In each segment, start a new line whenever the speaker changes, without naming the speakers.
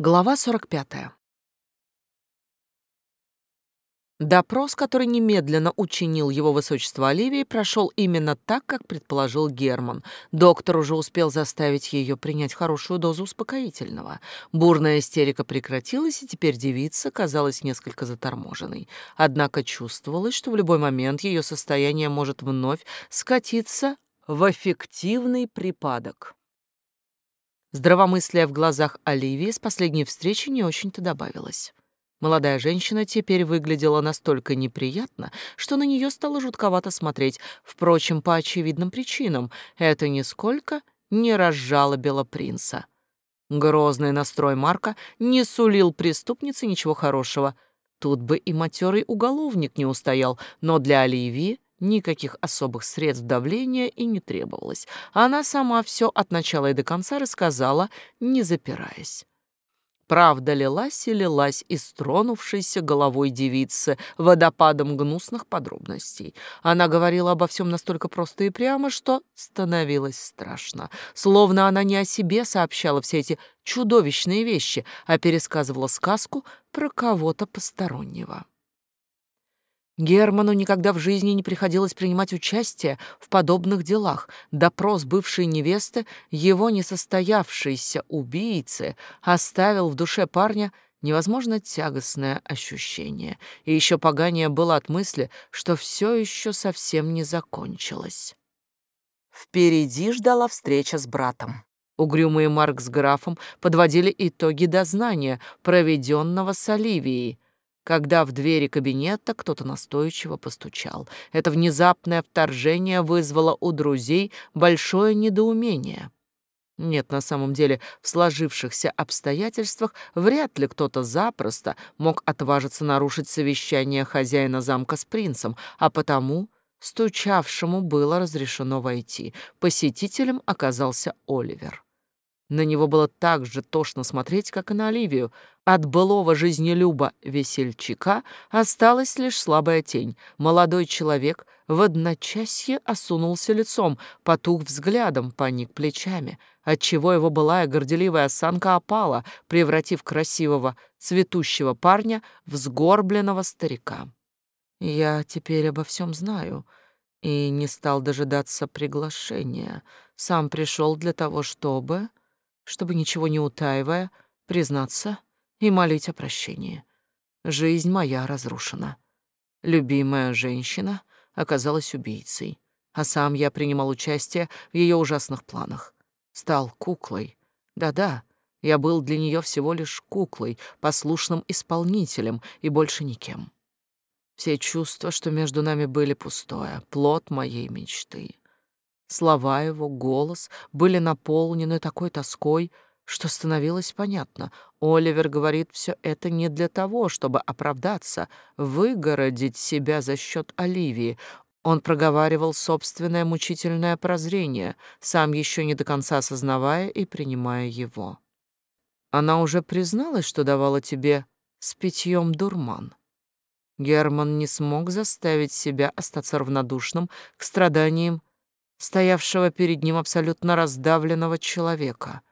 Глава 45. Допрос, который немедленно учинил его высочество Оливии, прошел именно так, как предположил Герман. Доктор уже успел заставить ее принять хорошую дозу успокоительного. Бурная истерика прекратилась, и теперь девица казалась несколько заторможенной. Однако чувствовалось, что в любой момент ее состояние может вновь скатиться в эффективный припадок. Здравомыслие в глазах Оливии с последней встречи не очень-то добавилось. Молодая женщина теперь выглядела настолько неприятно, что на нее стало жутковато смотреть. Впрочем, по очевидным причинам это нисколько не разжалобило принца. Грозный настрой Марка не сулил преступнице ничего хорошего. Тут бы и матерый уголовник не устоял, но для Оливии Никаких особых средств давления и не требовалось. Она сама все от начала и до конца рассказала, не запираясь. Правда лилась и лилась из тронувшейся головой девицы водопадом гнусных подробностей. Она говорила обо всем настолько просто и прямо, что становилось страшно. Словно она не о себе сообщала все эти чудовищные вещи, а пересказывала сказку про кого-то постороннего. Герману никогда в жизни не приходилось принимать участие в подобных делах. Допрос бывшей невесты, его несостоявшейся убийцы, оставил в душе парня невозможно тягостное ощущение. И еще поганее было от мысли, что все еще совсем не закончилось. Впереди ждала встреча с братом. Угрюмые Марк с графом подводили итоги дознания, проведенного с Оливией — когда в двери кабинета кто-то настойчиво постучал. Это внезапное вторжение вызвало у друзей большое недоумение. Нет, на самом деле, в сложившихся обстоятельствах вряд ли кто-то запросто мог отважиться нарушить совещание хозяина замка с принцем, а потому стучавшему было разрешено войти. Посетителем оказался Оливер. На него было так же тошно смотреть, как и на Оливию. От былого жизнелюба весельчака осталась лишь слабая тень. Молодой человек в одночасье осунулся лицом, потух взглядом, поник плечами, отчего его былая горделивая осанка опала, превратив красивого цветущего парня в сгорбленного старика. «Я теперь обо всем знаю», и не стал дожидаться приглашения. Сам пришел для того, чтобы чтобы, ничего не утаивая, признаться и молить о прощении. Жизнь моя разрушена. Любимая женщина оказалась убийцей, а сам я принимал участие в ее ужасных планах. Стал куклой. Да-да, я был для нее всего лишь куклой, послушным исполнителем и больше никем. Все чувства, что между нами были пустое, плод моей мечты. Слова его, голос были наполнены такой тоской, что становилось понятно. Оливер говорит все это не для того, чтобы оправдаться, выгородить себя за счет Оливии. Он проговаривал собственное мучительное прозрение, сам еще не до конца осознавая и принимая его. Она уже призналась, что давала тебе с питьем дурман. Герман не смог заставить себя остаться равнодушным к страданиям стоявшего перед ним абсолютно раздавленного человека.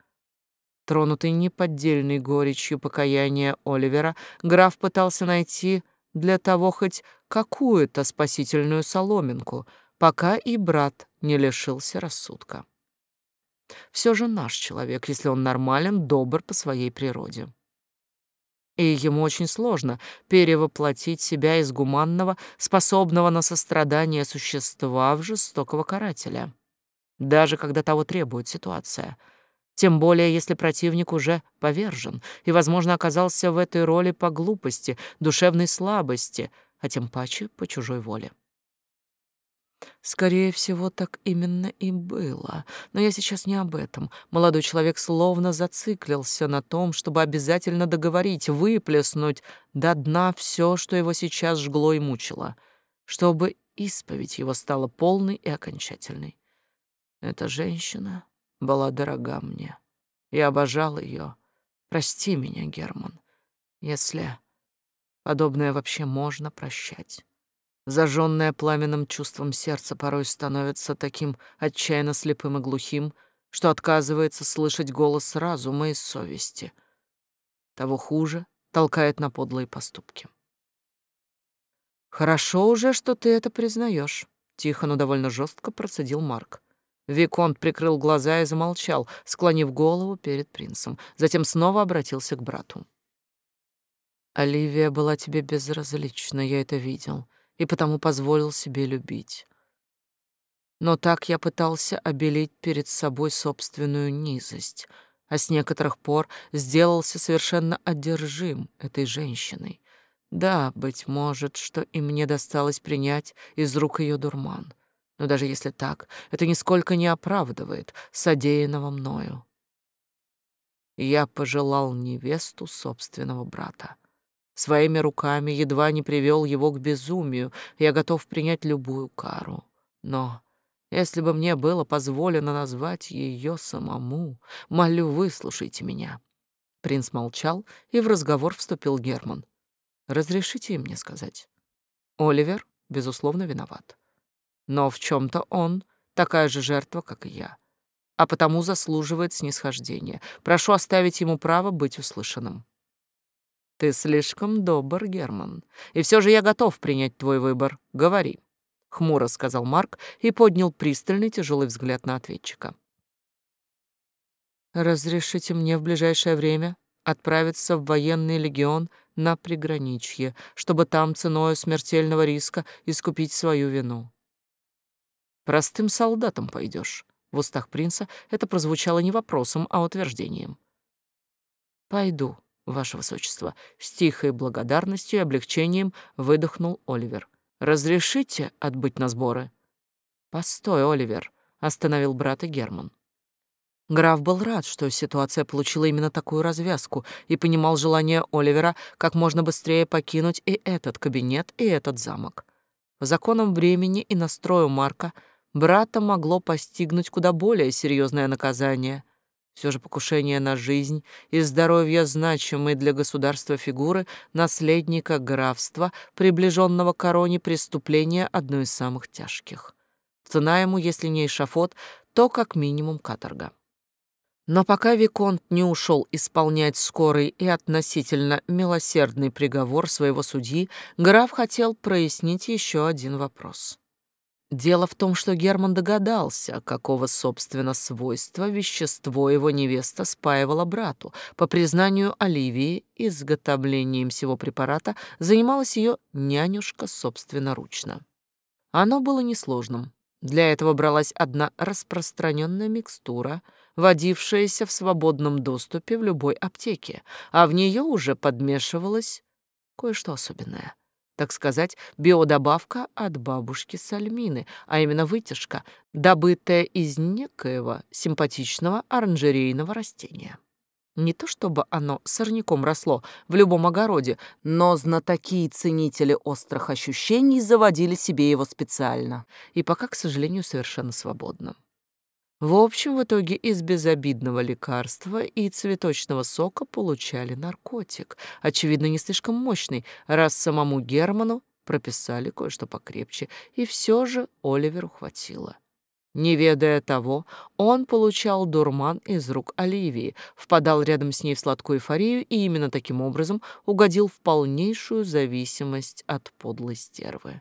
Тронутый неподдельной горечью покаяния Оливера, граф пытался найти для того хоть какую-то спасительную соломинку, пока и брат не лишился рассудка. Все же наш человек, если он нормален, добр по своей природе и ему очень сложно перевоплотить себя из гуманного, способного на сострадание существа в жестокого карателя, даже когда того требует ситуация. Тем более, если противник уже повержен и, возможно, оказался в этой роли по глупости, душевной слабости, а тем паче по чужой воле. Скорее всего, так именно и было. Но я сейчас не об этом. Молодой человек словно зациклился на том, чтобы обязательно договорить, выплеснуть до дна все, что его сейчас жгло и мучило, чтобы исповедь его стала полной и окончательной. Эта женщина была дорога мне. Я обожал ее. Прости меня, Герман, если подобное вообще можно прощать. Зажженное пламенным чувством сердце порой становится таким отчаянно слепым и глухим, что отказывается слышать голос разума и совести. того хуже толкает на подлые поступки. «Хорошо уже, что ты это признаешь», — тихо, но довольно жестко процедил Марк. Виконт прикрыл глаза и замолчал, склонив голову перед принцем. Затем снова обратился к брату. «Оливия была тебе безразлична, я это видел, и потому позволил себе любить. Но так я пытался обелить перед собой собственную низость, а с некоторых пор сделался совершенно одержим этой женщиной. Да, быть может, что и мне досталось принять из рук ее дурман. Но даже если так, это нисколько не оправдывает содеянного мною. Я пожелал невесту собственного брата. Своими руками едва не привел его к безумию, я готов принять любую кару. Но если бы мне было позволено назвать ее самому, молю, выслушайте меня. Принц молчал, и в разговор вступил Герман. Разрешите мне сказать. Оливер, безусловно, виноват. Но в чем то он такая же жертва, как и я, а потому заслуживает снисхождения. Прошу оставить ему право быть услышанным. Ты слишком добр, Герман, и все же я готов принять твой выбор. Говори, хмуро сказал Марк и поднял пристальный тяжелый взгляд на ответчика. Разрешите мне в ближайшее время отправиться в военный легион на приграничье, чтобы там ценой смертельного риска искупить свою вину. Простым солдатом пойдешь. В устах принца это прозвучало не вопросом, а утверждением. Пойду, ваше высочество, с тихой благодарностью и облегчением выдохнул Оливер. Разрешите отбыть на сборы? Постой, Оливер, остановил брата Герман. Граф был рад, что ситуация получила именно такую развязку и понимал желание Оливера как можно быстрее покинуть и этот кабинет, и этот замок. По законам времени и настрою Марка брата могло постигнуть куда более серьезное наказание. Все же покушение на жизнь и здоровье значимой для государства фигуры наследника графства, приближенного к короне, преступление одно из самых тяжких. Цена ему, если не эшафот, то как минимум каторга. Но пока Виконт не ушел исполнять скорый и относительно милосердный приговор своего судьи, граф хотел прояснить еще один вопрос. Дело в том, что Герман догадался, какого, собственно, свойства вещество его невеста спаивала брату. По признанию Оливии, изготовлением всего препарата занималась ее нянюшка собственноручно. Оно было несложным. Для этого бралась одна распространенная микстура, водившаяся в свободном доступе в любой аптеке, а в нее уже подмешивалось кое-что особенное. Так сказать, биодобавка от бабушки Сальмины, а именно вытяжка, добытая из некоего симпатичного оранжерейного растения. Не то чтобы оно сорняком росло в любом огороде, но знатоки и ценители острых ощущений заводили себе его специально, и пока, к сожалению, совершенно свободно. В общем, в итоге из безобидного лекарства и цветочного сока получали наркотик, очевидно, не слишком мощный, раз самому Герману прописали кое-что покрепче, и все же Оливеру хватило. Не ведая того, он получал дурман из рук Оливии, впадал рядом с ней в сладкую эйфорию и именно таким образом угодил в полнейшую зависимость от подлой стервы.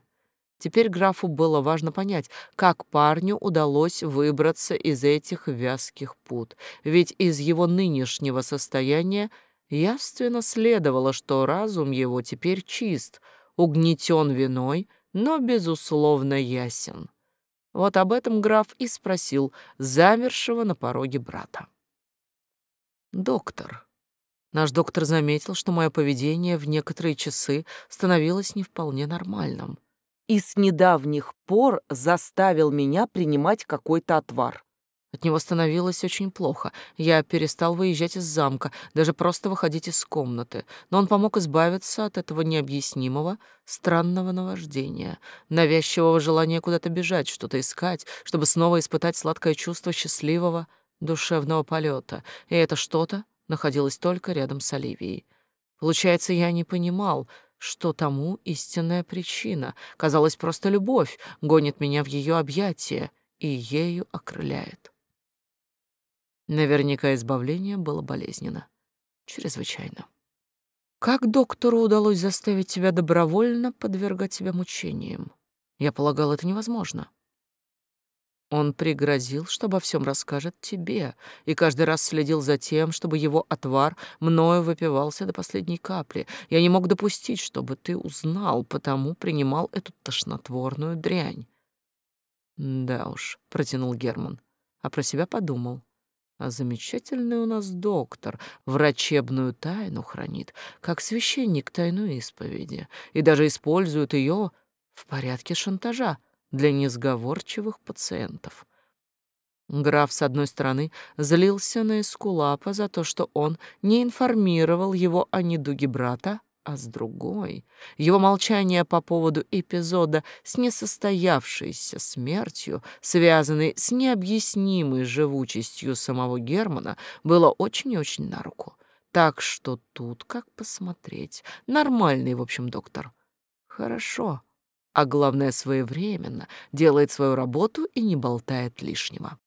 Теперь графу было важно понять, как парню удалось выбраться из этих вязких пут, ведь из его нынешнего состояния явственно следовало, что разум его теперь чист, угнетен виной, но, безусловно, ясен. Вот об этом граф и спросил замершего на пороге брата. «Доктор». Наш доктор заметил, что мое поведение в некоторые часы становилось не вполне нормальным и с недавних пор заставил меня принимать какой-то отвар. От него становилось очень плохо. Я перестал выезжать из замка, даже просто выходить из комнаты. Но он помог избавиться от этого необъяснимого, странного наваждения, навязчивого желания куда-то бежать, что-то искать, чтобы снова испытать сладкое чувство счастливого душевного полета. И это что-то находилось только рядом с Оливией. Получается, я не понимал, что тому истинная причина. Казалось, просто любовь гонит меня в ее объятия и ею окрыляет. Наверняка избавление было болезненно. Чрезвычайно. Как доктору удалось заставить тебя добровольно подвергать себя мучениям? Я полагал, это невозможно. Он пригрозил, что обо всем расскажет тебе, и каждый раз следил за тем, чтобы его отвар мною выпивался до последней капли. Я не мог допустить, чтобы ты узнал, потому принимал эту тошнотворную дрянь. Да уж, протянул Герман, а про себя подумал. А замечательный у нас доктор врачебную тайну хранит, как священник тайну исповеди, и даже использует ее в порядке шантажа для несговорчивых пациентов. Граф, с одной стороны, злился на Эскулапа за то, что он не информировал его о недуге брата, а с другой — его молчание по поводу эпизода с несостоявшейся смертью, связанной с необъяснимой живучестью самого Германа, было очень и очень на руку. Так что тут, как посмотреть, нормальный, в общем, доктор. Хорошо, а главное, своевременно делает свою работу и не болтает лишнего.